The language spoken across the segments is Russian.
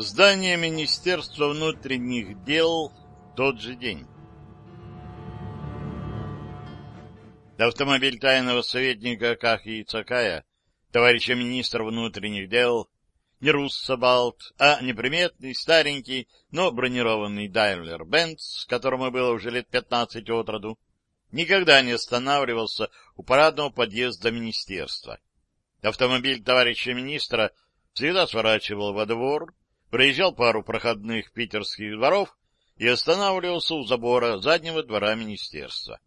Здание Министерства внутренних дел тот же день. Автомобиль тайного советника Кахи Цакая, товарища министра внутренних дел, не Руссобалт, а неприметный, старенький, но бронированный Даймлер Бенц, которому было уже лет пятнадцать от роду, никогда не останавливался у парадного подъезда министерства. Автомобиль товарища министра всегда сворачивал во двор, проезжал пару проходных питерских дворов и останавливался у забора заднего двора министерства.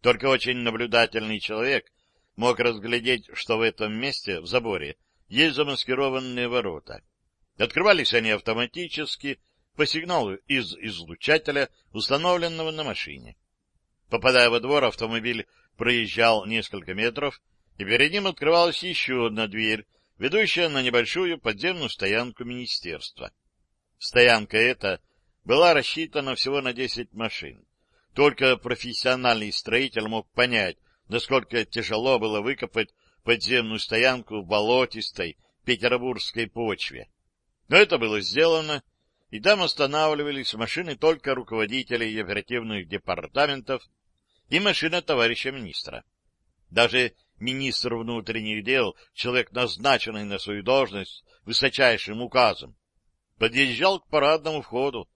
Только очень наблюдательный человек мог разглядеть, что в этом месте, в заборе, есть замаскированные ворота. Открывались они автоматически по сигналу из излучателя, установленного на машине. Попадая во двор, автомобиль проезжал несколько метров, и перед ним открывалась еще одна дверь, ведущая на небольшую подземную стоянку министерства. Стоянка эта была рассчитана всего на десять машин. Только профессиональный строитель мог понять, насколько тяжело было выкопать подземную стоянку в болотистой петербургской почве. Но это было сделано, и там останавливались машины только руководителей оперативных департаментов и машина товарища министра. Даже министр внутренних дел, человек, назначенный на свою должность высочайшим указом, подъезжал к парадному входу,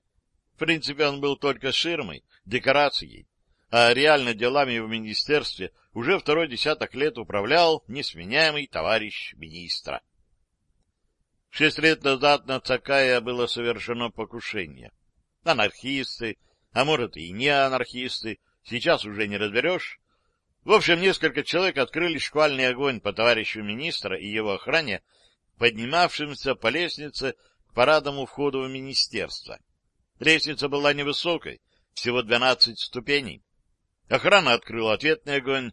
в принципе, он был только ширмой, декорацией, а реально делами в министерстве уже второй десяток лет управлял несменяемый товарищ министра. Шесть лет назад на Цакая было совершено покушение. Анархисты, а может и не анархисты, сейчас уже не разберешь. В общем, несколько человек открыли шквальный огонь по товарищу министра и его охране, поднимавшимся по лестнице к парадному входу в министерство. Лестница была невысокой, всего двенадцать ступеней. Охрана открыла ответный огонь.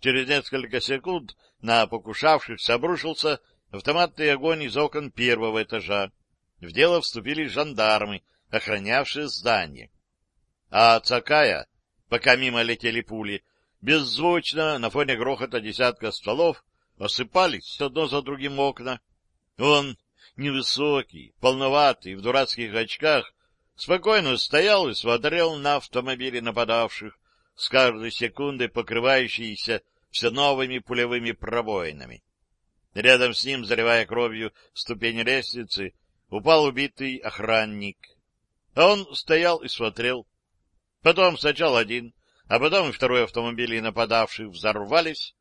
Через несколько секунд на покушавшихся обрушился автоматный огонь из окон первого этажа. В дело вступили жандармы, охранявшие здание. А Цакая, пока мимо летели пули, беззвучно на фоне грохота десятка стволов осыпались одно за другим окна. Он, невысокий, полноватый, в дурацких очках, спокойно стоял и смотрел на автомобили нападавших, с каждой секундой покрывающиеся все новыми пулевыми пробоинами. Рядом с ним, заливая кровью ступень лестницы, упал убитый охранник. А он стоял и смотрел. Потом сначала один, а потом и второй автомобили нападавших взорвались,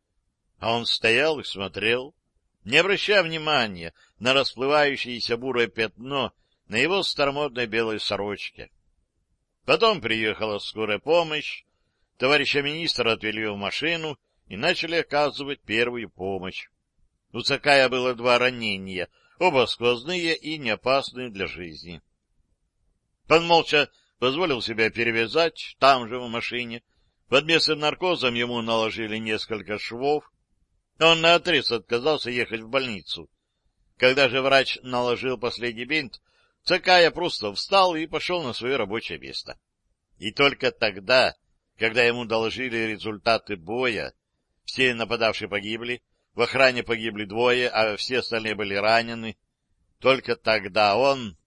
а он стоял и смотрел, не обращая внимания на расплывающееся бурое пятно на его старомодной белой сорочке. Потом приехала скорая помощь, товарища министра отвели в машину и начали оказывать первую помощь. У Цакая было два ранения, оба сквозные и неопасные для жизни. Он молча позволил себя перевязать там же в машине. Под местным наркозом ему наложили несколько швов. Он наотрез отказался ехать в больницу. Когда же врач наложил последний бинт, Цакая просто встал и пошел на свое рабочее место. И только тогда, когда ему доложили результаты боя, все нападавшие погибли, в охране погибли двое, а все остальные были ранены, только тогда он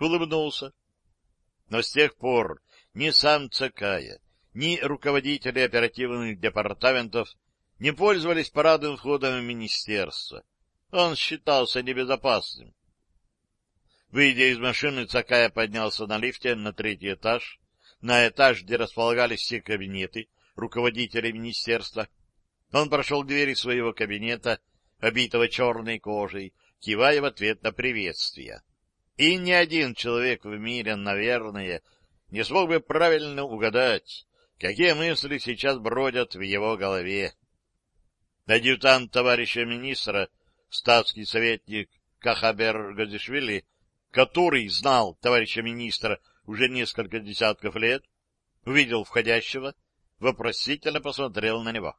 улыбнулся. Но с тех пор ни сам Цакая, ни руководители оперативных департаментов не пользовались парадным входом в министерство. Он считался небезопасным. Выйдя из машины, Цакая поднялся на лифте на третий этаж, на этаж, где располагались все кабинеты руководителей министерства. Он прошел двери своего кабинета, обитого черной кожей, кивая в ответ на приветствие. И ни один человек в мире, наверное, не смог бы правильно угадать, какие мысли сейчас бродят в его голове. Адъютант товарища министра, статский советник Кахабер Гадишвили, который знал товарища министра уже несколько десятков лет, увидел входящего, вопросительно посмотрел на него.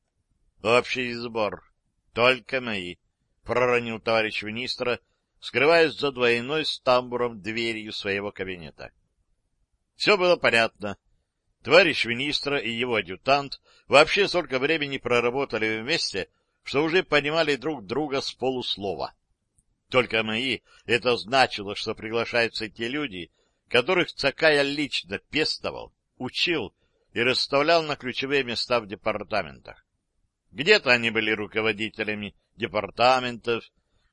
— Общий сбор. Только мои, — проронил товарищ министра, скрываясь за двойной с тамбуром дверью своего кабинета. Все было понятно. Товарищ министра и его адъютант вообще столько времени проработали вместе, что уже понимали друг друга с полуслова. Только мои — это значило, что приглашаются те люди, которых Цакая лично пестовал, учил и расставлял на ключевые места в департаментах. Где-то они были руководителями департаментов,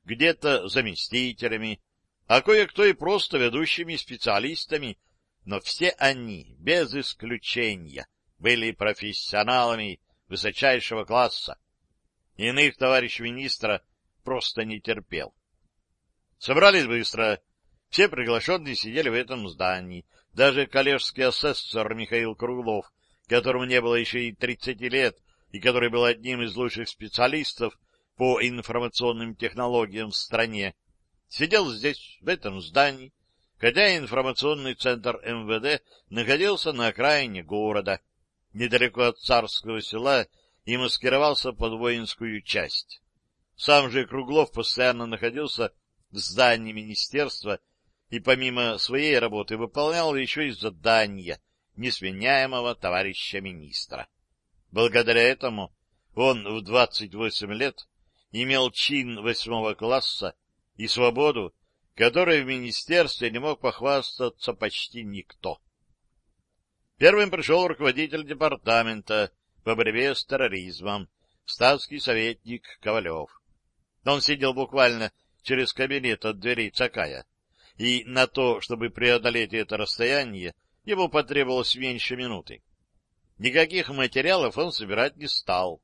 где-то заместителями, а кое-кто и просто ведущими специалистами, но все они, без исключения, были профессионалами высочайшего класса. Иных товарищ министра просто не терпел. Собрались быстро. Все приглашенные сидели в этом здании. Даже коллежский асессор Михаил Круглов, которому не было еще и тридцати лет, и который был одним из лучших специалистов по информационным технологиям в стране, сидел здесь, в этом здании, хотя информационный центр МВД находился на окраине города, недалеко от царского села, и маскировался под воинскую часть. Сам же Круглов постоянно находился в здании министерства и помимо своей работы выполнял еще и задания несменяемого товарища министра. Благодаря этому он в 28 лет имел чин восьмого класса и свободу, которой в министерстве не мог похвастаться почти никто. Первым пришел руководитель департамента по борьбе с терроризмом, статский советник Ковалев. Он сидел буквально через кабинет от дверей Цакая, и на то, чтобы преодолеть это расстояние, ему потребовалось меньше минуты. Никаких материалов он собирать не стал,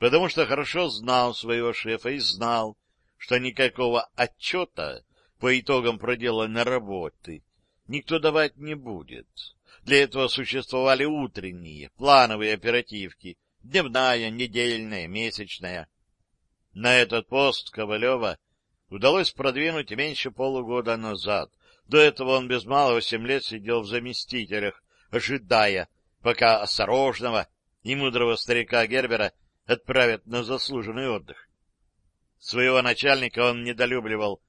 потому что хорошо знал своего шефа и знал, что никакого отчета по итогам проделанной работы никто давать не будет. Для этого существовали утренние, плановые оперативки, дневная, недельная, месячная. На этот пост Ковалева удалось продвинуть меньше полугода назад. До этого он без малого семь лет сидел в заместителях, ожидая, пока осторожного и мудрого старика Гербера отправят на заслуженный отдых. Своего начальника он недолюбливал,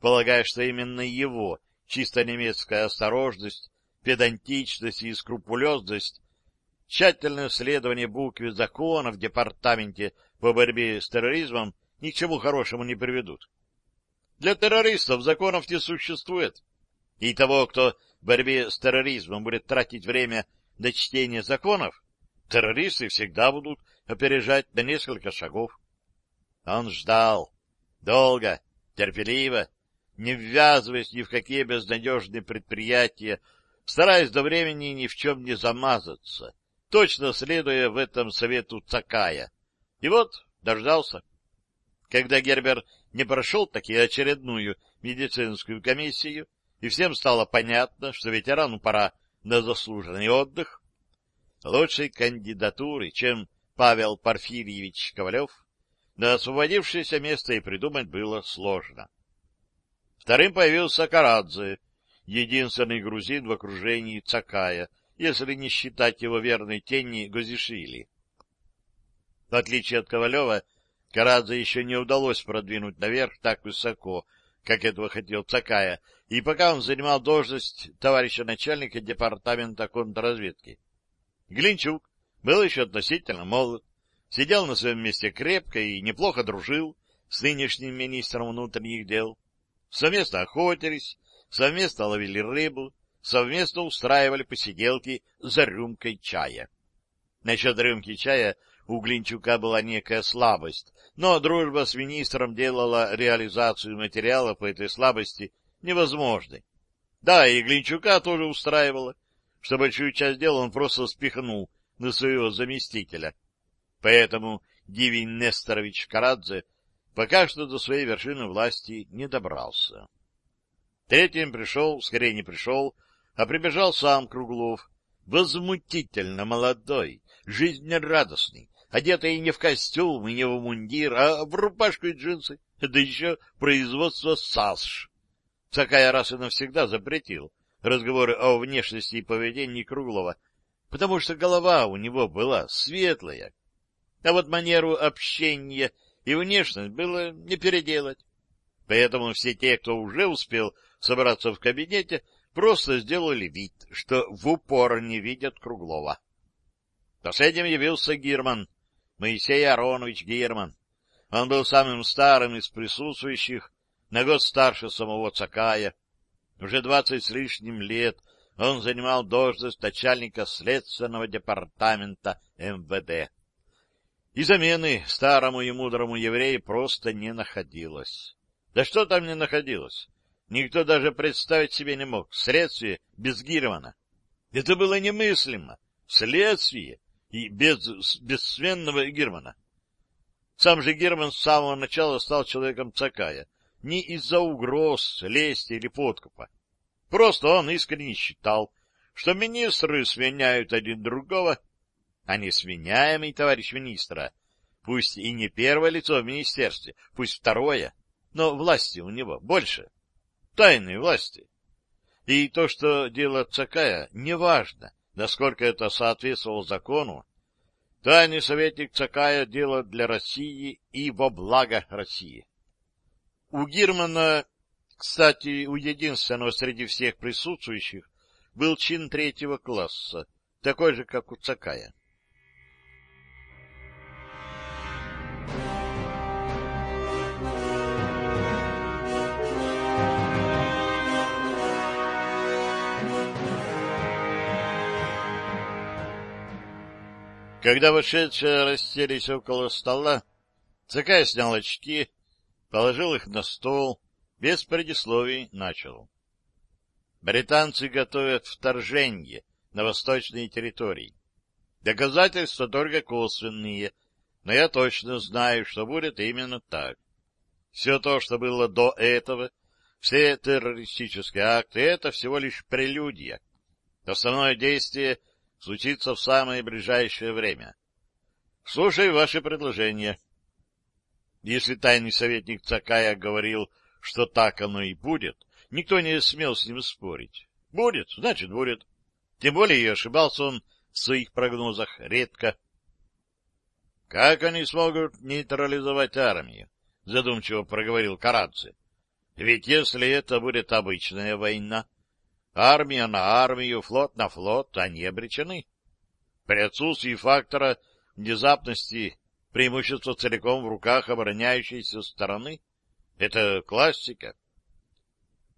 полагая, что именно его чисто немецкая осторожность, педантичность и скрупулезность, тщательное следование букве закона в департаменте по борьбе с терроризмом ни к чему хорошему не приведут. Для террористов законов не существует. И того, кто в борьбе с терроризмом будет тратить время на чтение законов, террористы всегда будут опережать на несколько шагов. Он ждал. Долго, терпеливо, не ввязываясь ни в какие безнадежные предприятия, стараясь до времени ни в чем не замазаться, точно следуя в этом совету Цакая. И вот дождался. Когда Гербер не прошел таки очередную медицинскую комиссию, и всем стало понятно, что ветерану пора на заслуженный отдых, лучшей кандидатуры, чем Павел Порфирьевич Ковалев, на освободившееся место и придумать было сложно. Вторым появился Карадзе, единственный грузин в окружении Цакая, если не считать его верной тени Гозишвили. В отличие от Ковалева, Карадзе еще не удалось продвинуть наверх так высоко, как этого хотел Цакая, и пока он занимал должность товарища начальника департамента контрразведки. Глинчук был еще относительно молод, сидел на своем месте крепко и неплохо дружил с нынешним министром внутренних дел. Совместно охотились, совместно ловили рыбу, совместно устраивали посиделки за рюмкой чая. Насчет рюмки чая у Глинчука была некая слабость, но дружба с министром делала реализацию материала по этой слабости невозможной. Да, и Глинчука тоже устраивало, что большую часть дела он просто спихнул на своего заместителя. Поэтому Дивий Несторович Карадзе пока что до своей вершины власти не добрался. Третьим пришел, скорее не пришел, а прибежал сам Круглов, возмутительно молодой, жизнерадостный, одетый не в костюм и не в мундир, а в рубашку и джинсы, да еще производство САСШ. Цакая раз и навсегда запретил разговоры о внешности и поведении Круглова, потому что голова у него была светлая, а вот манеру общения и внешность было не переделать. Поэтому все те, кто уже успел собраться в кабинете, просто сделали вид, что в упор не видят Круглова. Последним явился Гирман, Моисей Аронович Герман. Он был самым старым из присутствующих, на год старше самого Цакая. Уже двадцать с лишним лет он занимал должность начальника следственного департамента МВД. И замены старому и мудрому еврею просто не находилось. Да что там не находилось? Никто даже представить себе не мог. Следствие без Гирмана. Это было немыслимо. Следствие и без бессменного Германа. Сам же Герман с самого начала стал человеком Цакая. Не из-за угроз, лести или подкупа. Просто он искренне считал, что министры сменяют один другого, а не сменяемый товарищ министра, пусть и не первое лицо в министерстве, пусть второе, но власти у него больше, тайной власти. И то, что дело Цакая, неважно, насколько это соответствовало закону, тайный советник Цакая дело для России и во благо России. У Гирмана, кстати, у единственного среди всех присутствующих, был чин третьего класса, такой же, как у Цакая. Когда вошедшие расселись около стола, Цакай снял очки, положил их на стол, без предисловий начал. Британцы готовят вторжение на восточные территории. Доказательства только косвенные, но я точно знаю, что будет именно так. Все то, что было до этого, все террористические акты — это всего лишь прелюдия. Основное действие — случится в самое ближайшее время. Слушаю ваши предложения. Если тайный советник Цакая говорил, что так оно и будет, никто не смел с ним спорить. Будет, значит, будет. Тем более и ошибался он в своих прогнозах редко. — Как они смогут нейтрализовать армию? — задумчиво проговорил Карадзе. — Ведь если это будет обычная война, Армия на армию, флот на флот, они обречены. При отсутствии фактора внезапности преимущество целиком в руках обороняющейся стороны — это классика.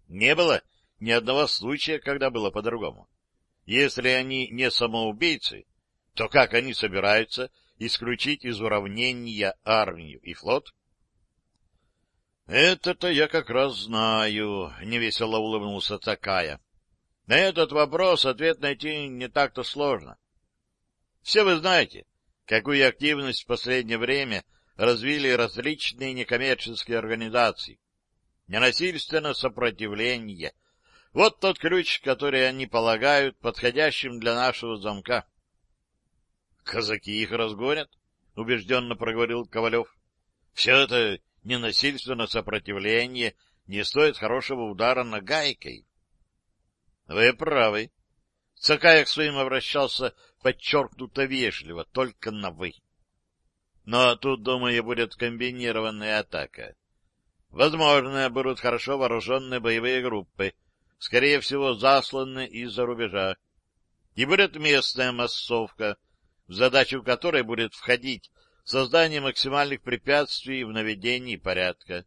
Не было ни одного случая, когда было по-другому. Если они не самоубийцы, то как они собираются исключить из уравнения армию и флот? — Это-то я как раз знаю, — невесело улыбнулся Такая. На этот вопрос ответ найти не так-то сложно. Все вы знаете, какую активность в последнее время развили различные некоммерческие организации. Ненасильственное сопротивление — вот тот ключ, который они полагают подходящим для нашего замка. — Казаки их разгонят, — убежденно проговорил Ковалев. — Все это ненасильственное сопротивление не стоит хорошего удара нагайкой. Вы правы. Цакаек своим обращался подчеркнуто вежливо, только на «вы». Но тут, думаю, будет комбинированная атака. Возможно, будут хорошо вооруженные боевые группы, скорее всего, засланные из-за рубежа. И будет местная массовка, в задачу которой будет входить создание максимальных препятствий в наведении порядка.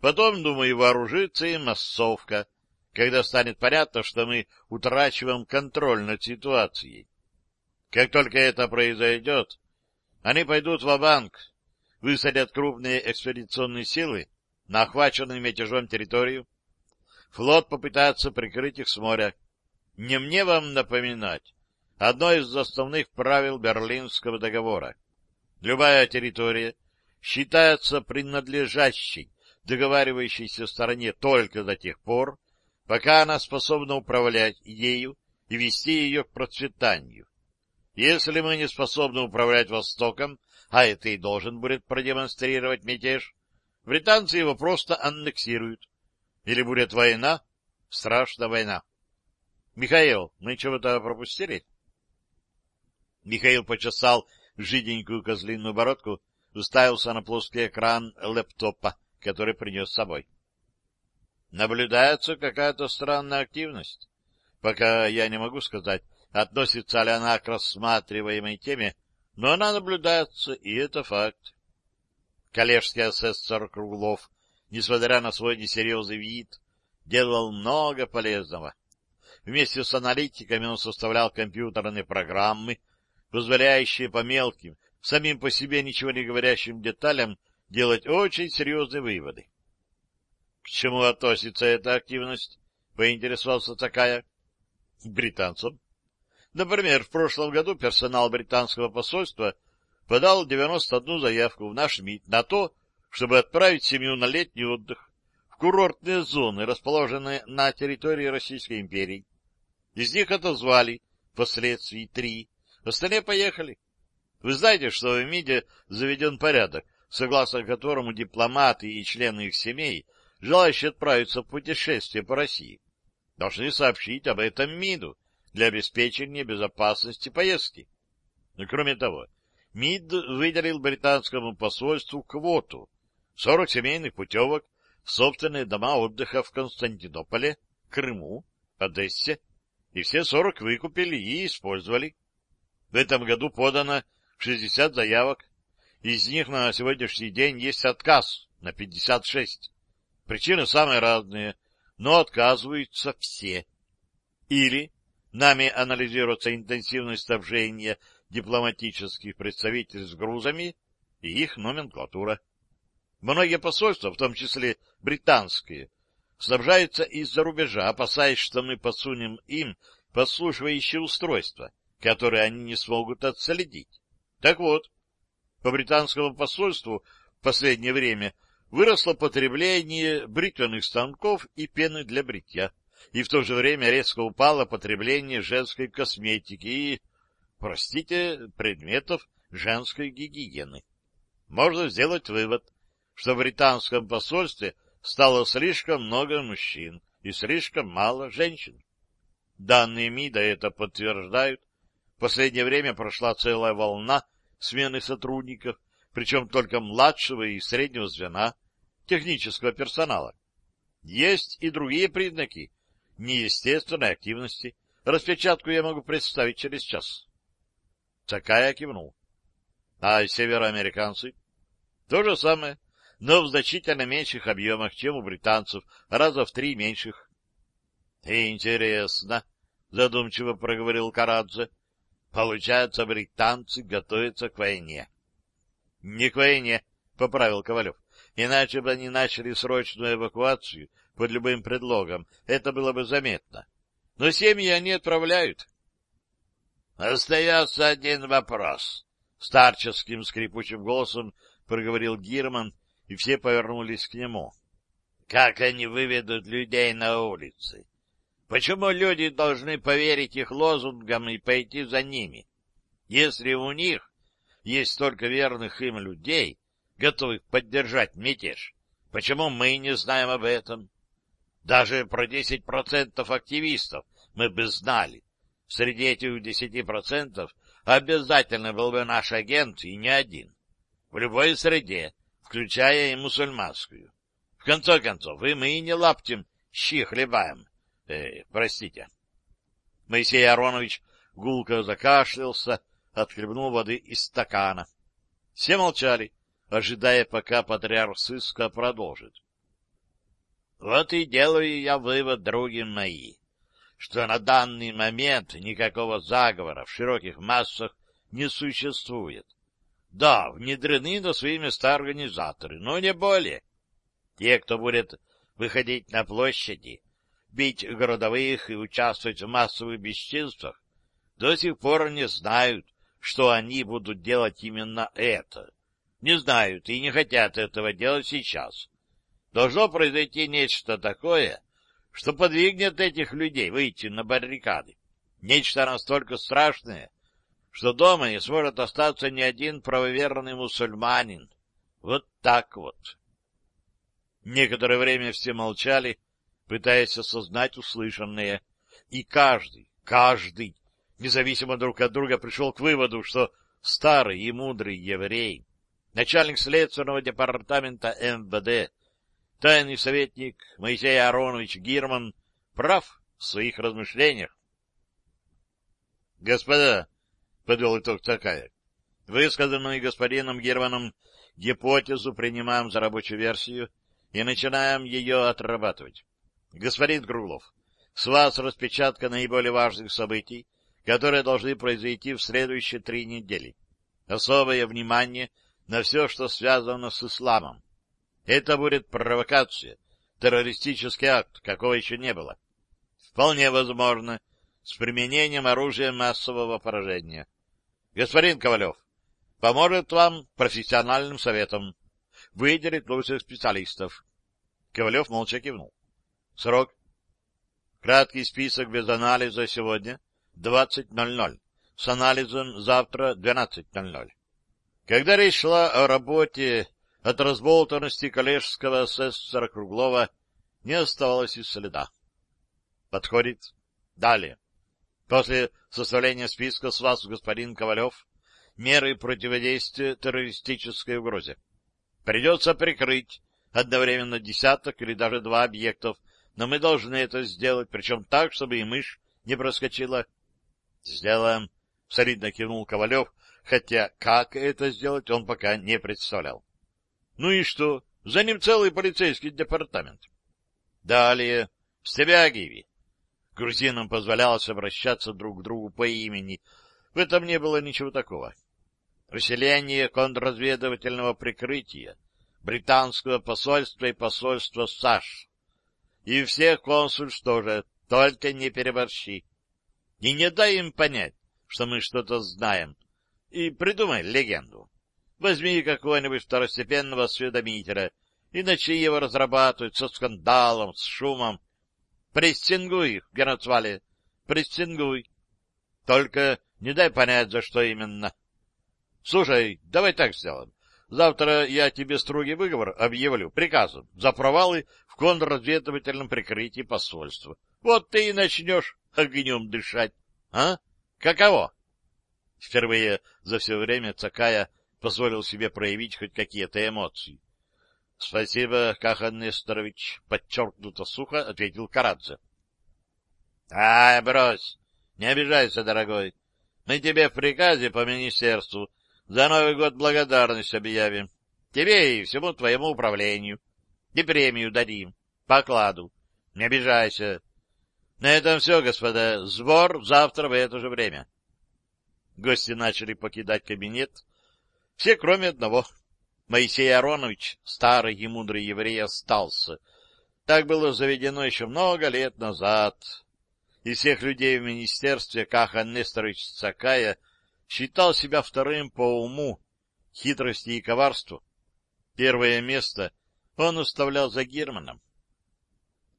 Потом, думаю, вооружится и массовка, когда станет понятно, что мы утрачиваем контроль над ситуацией. Как только это произойдет, они пойдут в банк высадят крупные экспедиционные силы на охваченную мятежом территорию. Флот попытается прикрыть их с моря. Не мне вам напоминать одно из основных правил Берлинского договора. Любая территория считается принадлежащей договаривающейся стороне только до тех пор, пока она способна управлять ею и вести ее к процветанию. Если мы не способны управлять Востоком, а это и должен будет продемонстрировать мятеж, британцы его просто аннексируют. Или будет война, страшная война. Михаил, мы чего-то пропустили? Михаил почесал жиденькую козлиную бородку, уставился на плоский экран лэптопа, который принес с собой. Наблюдается какая-то странная активность. Пока я не могу сказать, относится ли она к рассматриваемой теме, но она наблюдается, и это факт. Коллежский асессор Круглов несмотря на свой несерьезный вид, делал много полезного. Вместе с аналитиками он составлял компьютерные программы, позволяющие по мелким, самим по себе ничего не говорящим деталям делать очень серьезные выводы. — К чему относится эта активность? — поинтересовался такая. — К британцам. Например, в прошлом году персонал британского посольства подал 91 заявку в наш МИД на то, чтобы отправить семью на летний отдых в курортные зоны, расположенные на территории Российской империи. Из них отозвали впоследствии три, остальные поехали. Вы знаете, что в МИДе заведен порядок, согласно которому дипломаты и члены их семей, желающие отправиться в путешествие по России, должны сообщить об этом МИДу для обеспечения безопасности поездки. Но кроме того, МИД выделил британскому посольству квоту 40 семейных путевок в собственные дома отдыха в Константинополе, Крыму, Одессе, и все 40 выкупили и использовали. В этом году подано 60 заявок, из них на сегодняшний день есть отказ на 56. Причины самые разные, но отказываются все. Или нами анализируется интенсивность снабжения дипломатических представителей с грузами и их номенклатура. Многие посольства, в том числе британские, снабжаются из-за рубежа, опасаясь, что мы подсунем им подслушивающее устройство, которое они не смогут отследить. Так вот, по британскому посольству в последнее время выросло потребление бритвенных станков и пены для бритья, и в то же время резко упало потребление женской косметики и, простите, предметов женской гигиены. Можно сделать вывод, что в британском посольстве стало слишком много мужчин и слишком мало женщин. Данные МИДа это подтверждают. В последнее время прошла целая волна смены сотрудников, причем только младшего и среднего звена, технического персонала. Есть и другие признаки неестественной активности. Распечатку я могу представить через час. Цакая кивнул. А североамериканцы? То же самое но в значительно меньших объемах, чем у британцев, раза в три меньших. — Интересно, — задумчиво проговорил Карадзе. — Получается, британцы готовятся к войне. — Не к войне, — поправил Ковалев. — Иначе бы они начали срочную эвакуацию под любым предлогом. Это было бы заметно. Но семьи они отправляют. — Остается один вопрос, — старческим скрипучим голосом проговорил Гирман, и все повернулись к нему. Как они выведут людей на улицы? Почему люди должны поверить их лозунгам и пойти за ними? Если у них есть столько верных им людей, готовых поддержать мятеж, почему мы не знаем об этом? Даже про 10% активистов мы бы знали. Среди этих 10% обязательно был бы наш агент и не один. В любой среде включая и мусульманскую. В конце концов, и мы не лаптем щи хлебаем. Э, простите. Моисей Аронович гулко закашлялся, отхлебнул воды из стакана. Все молчали, ожидая, пока патриарх сыска продолжит. Вот и делаю я вывод, други мои, что на данный момент никакого заговора в широких массах не существует. Да, внедрены на свои места организаторы, но не более. Те, кто будет выходить на площади, бить городовых и участвовать в массовых бесчинствах, до сих пор не знают, что они будут делать именно это. Не знают и не хотят этого делать сейчас. Должно произойти нечто такое, что подвигнет этих людей выйти на баррикады. Нечто настолько страшное, что дома не сможет остаться ни один правоверный мусульманин. Вот так вот. Некоторое время все молчали, пытаясь осознать услышанное, и каждый, каждый, независимо друг от друга, пришел к выводу, что старый и мудрый еврей, начальник следственного департамента МВД, тайный советник Моисей Аронович Гирман, прав в своих размышлениях. — Господа, — подвел итог такая. Высказанную господином Германом гипотезу принимаем за рабочую версию и начинаем ее отрабатывать. Господин Круглов, с вас распечатка наиболее важных событий, которые должны произойти в следующие три недели. Особое внимание на все, что связано с исламом. Это будет провокация, террористический акт, какого еще не было. Вполне возможно, с применением оружия массового поражения. Господин Ковалев, поможет вам профессиональным советом. Выделит лучших специалистов. Ковалев молча кивнул. Срок. Краткий список без анализа сегодня 20.00. С анализом завтра 12.00. Когда речь шла о работе от разболтанности коллежского асессора Круглова, не оставалось и следа. Подходит. Далее. После составления списка с вас, господин Ковалев, меры противодействия террористической угрозе. Придется прикрыть одновременно десяток или даже два объектов, но мы должны это сделать, причем так, чтобы и мышь не проскочила. — Сделаем, — солидно кивнул Ковалев, хотя как это сделать он пока не представлял. — Ну и что? За ним целый полицейский департамент. Далее. Стебягиеви. Грузинам позволялось обращаться друг к другу по имени. В этом не было ничего такого. Усиление контрразведывательного прикрытия, британского посольства и посольства САШ. И всех консульств тоже, только не переборщи. И не дай им понять, что мы что-то знаем. И придумай легенду. Возьми какого-нибудь второстепенного осведомителя, иначе его разрабатывают со скандалом, с шумом, Прессингуй их, Геноцвали, прессингуй. Только не дай понять, за что именно. Слушай, давай так сделаем. Завтра я тебе строгий выговор объявлю приказом за провалы в контрразведывательном прикрытии посольства. Вот ты и начнешь огнем дышать. А? Каково? Впервые за все время Цакая позволил себе проявить хоть какие-то эмоции. — Спасибо, Кахан Несторович, — подчеркнуто сухо ответил Карадзе. — Ай, брось, не обижайся, дорогой. Мы тебе в приказе по министерству за Новый год благодарность объявим. Тебе и всему твоему управлению. И премию дадим, по окладу. Не обижайся. На этом все, господа. Сбор завтра в это же время. Гости начали покидать кабинет. Все, кроме одного — Моисей Аронович, старый и мудрый еврей, остался. Так было заведено еще много лет назад. Из всех людей в министерстве Кахан Несторович Цакая считал себя вторым по уму, хитрости и коварству. Первое место он оставлял за Германом. —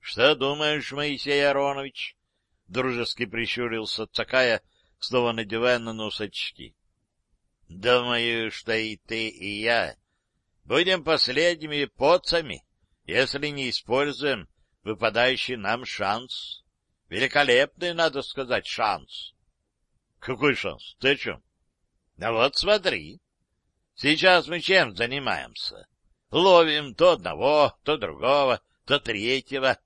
Что думаешь, Моисей Аронович? — дружески прищурился Цакая, снова надевая на нос очки. — Думаю, что и ты, и я Будем последними поцами, если не используем выпадающий нам шанс. Великолепный, надо сказать, шанс. Какой шанс? Ты о чем? Да вот смотри. Сейчас мы чем занимаемся? Ловим то одного, то другого, то третьего.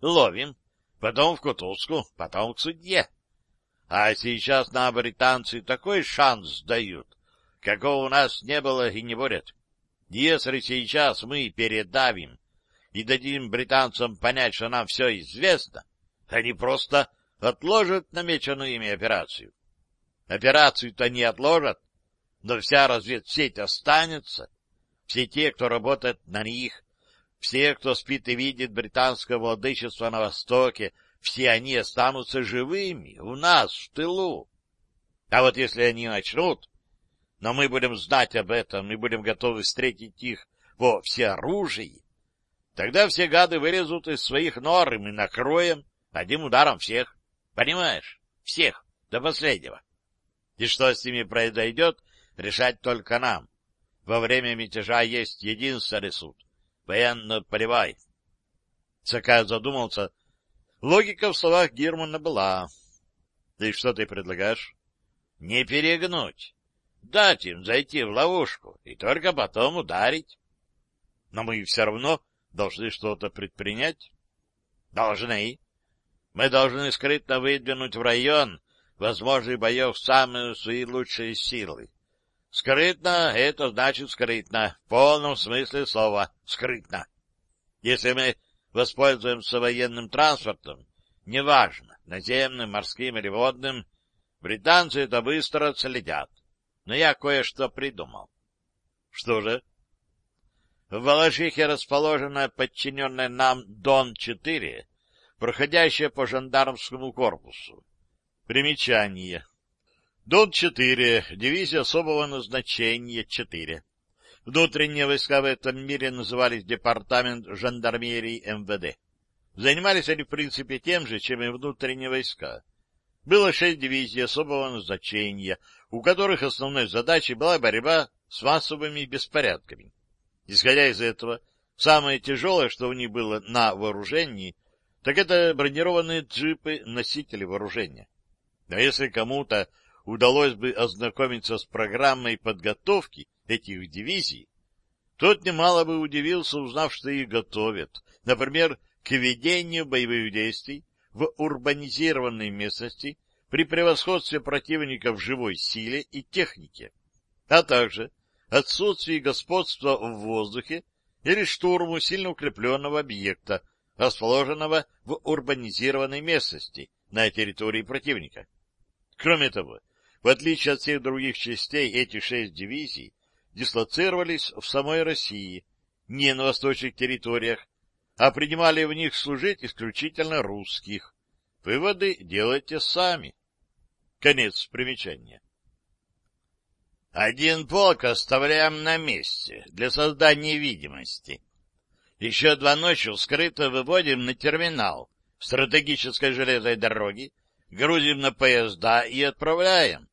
Ловим, потом в кутузку, потом к судье. А сейчас нам британцы такой шанс дают, какого у нас не было и не будет. Если сейчас мы передавим и дадим британцам понять, что нам все известно, они просто отложат намеченную ими операцию. Операцию-то не отложат, но вся разведсеть останется. Все те, кто работает на них, все, кто спит и видит британское владычество на Востоке, все они останутся живыми у нас, в тылу. А вот если они начнут но мы будем знать об этом и будем готовы встретить их во всеоружии, тогда все гады вылезут из своих нор, и мы накроем одним ударом всех. Понимаешь? Всех, до последнего. И что с ними произойдет, решать только нам. Во время мятежа есть единственный суд — военно-полевой. Сакай задумался. Логика в словах Германа была. — И что ты предлагаешь? — Не перегнуть дать им зайти в ловушку и только потом ударить. Но мы все равно должны что-то предпринять. Должны. Мы должны скрытно выдвинуть в район возможных боев самые свои лучшие силы. Скрытно — это значит скрытно, в полном смысле слова «скрытно». Если мы воспользуемся военным транспортом, неважно, наземным, морским или водным, британцы это быстро отследят. Но я кое-что придумал. Что же? В Балашихе расположена подчиненная нам Дон-4, проходящая по жандармскому корпусу. Примечание. Дон-4, дивизия особого назначения 4. Внутренние войска в этом мире назывались Департамент жандармерии МВД. Занимались они, в принципе, тем же, чем и внутренние войска. Было шесть дивизий особого назначения, у которых основной задачей была борьба с массовыми беспорядками. Исходя из этого, самое тяжелое, что у них было на вооружении, так это бронированные джипы-носители вооружения. Но если кому-то удалось бы ознакомиться с программой подготовки этих дивизий, тот немало бы удивился, узнав, что их готовят, например, к ведению боевых действий в урбанизированной местности при превосходстве противника в живой силе и технике, а также отсутствии господства в воздухе или штурму сильно укрепленного объекта, расположенного в урбанизированной местности на территории противника. Кроме того, в отличие от всех других частей, эти шесть дивизий дислоцировались в самой России, не на восточных территориях, а принимали в них служить исключительно русских. Выводы делайте сами. Конец примечания. Один полк оставляем на месте для создания видимости. Еще два ночи скрыто выводим на терминал стратегической железной дороги, грузим на поезда и отправляем.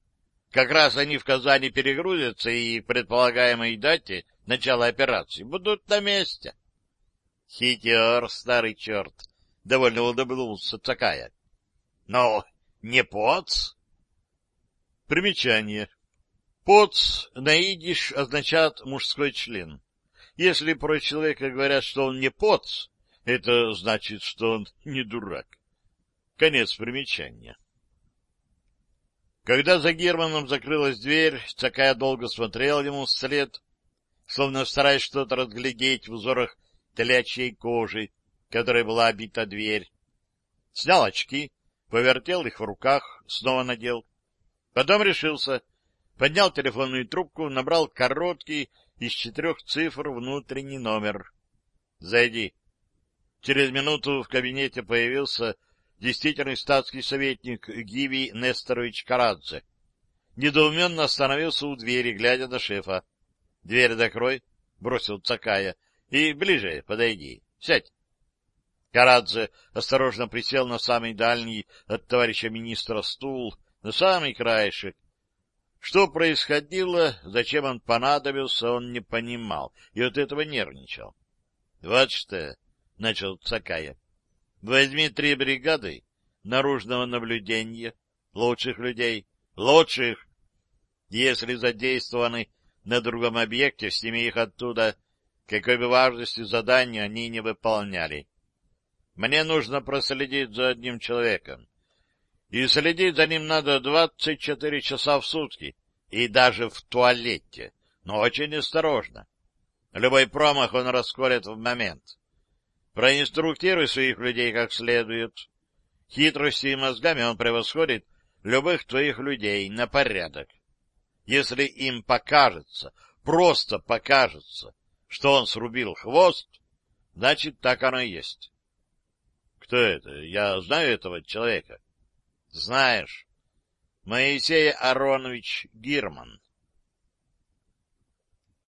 Как раз они в Казани перегрузятся и к предполагаемой дате начала операции будут на месте. Хитер, старый черт, довольно улыбнулся такая. Но не поц? Примечание. Поц на идиш означает мужской член. Если про человека говорят, что он не поц, это значит, что он не дурак. Конец примечания. Когда за Германом закрылась дверь, Цакая долго смотрел ему вслед, словно стараясь что-то разглядеть в узорах телячьей кожи, которой была обита дверь. Снял очки, повертел их в руках, снова надел. Потом решился — поднял телефонную трубку, набрал короткий из четырех цифр внутренний номер. «Зайди». Через минуту в кабинете появился действительный статский советник Гиви Несторович Карадзе. Недоуменно остановился у двери, глядя на шефа. — Дверь закрой, — бросил Цакая, — и ближе подойди. Сядь. Карадзе осторожно присел на самый дальний от товарища министра стул, на самый краешек, что происходило, зачем он понадобился, он не понимал, и от этого нервничал. — Вот что, — начал Цакая, — возьми три бригады наружного наблюдения, лучших людей, лучших. Если задействованы на другом объекте, сними их оттуда, какой бы важности задания они не выполняли. Мне нужно проследить за одним человеком и следить за ним надо 24 часа в сутки, и даже в туалете, но очень осторожно. Любой промах он расколет в момент. Проинструктируй своих людей как следует. Хитростью и мозгами он превосходит любых твоих людей на порядок. Если им покажется, просто покажется, что он срубил хвост, значит, так оно и есть. Кто это? Я знаю этого человека. Знаешь, Моисей Аронович Гирман.